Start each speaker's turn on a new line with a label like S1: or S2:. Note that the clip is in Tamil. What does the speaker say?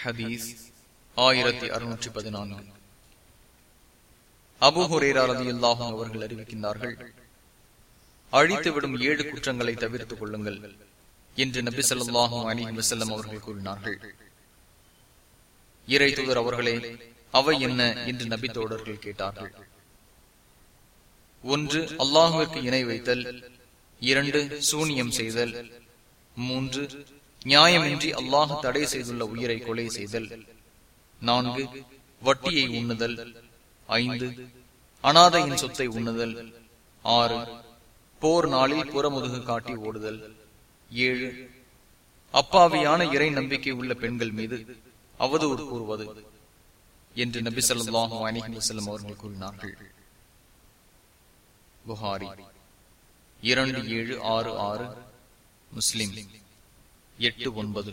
S1: ஹதீஸ் ஆயிரத்தி அறுநூற்றி பதினான்கு. அபுஹுரேரா ரதி அல்லாஹும் அவர்கள் அறிவிக்கின்றார்கள் அழித்துவிடும் ஏழு குற்றங்களை தவிர்த்துக் கொள்ளுங்கள் என்று நபி சொல்லாஹும் அலி வசல்லம் அவர்கள் கூறினார்கள். இறை தூதர் அவர்களே அவை என்ன என்று நபி தோடர்கள் கேட்டார்கள். ஒன்று அல்லாஹுவிற்கு இணை வைத்தல் இரண்டு சூனியம் செய்தல் மூன்று நியாயமின்றி அல்லாஹ் தடை செய்துள்ள உயிரை கொலை செய்தல். நான்கு வட்டியை உண்ணுதல். ஐந்து அனாதையின் சொத்தை உண்ணுதல். ஆறு போர் நாளில் புறமுதுகு காட்டி ஓடுதல். ஏழு அப்பாவியான இறை நம்பிக்கை உள்ள பெண்கள் மீது அவதூறு கூறுவது என்று நபி சொல்லாஹு அலிஹி வசல்லம் அவர்கள் கூறினார்கள். புகாரி இரண்டு ஏழு ஆறு ஆறு முஸ்லிம். எட்டு ஒன்பது.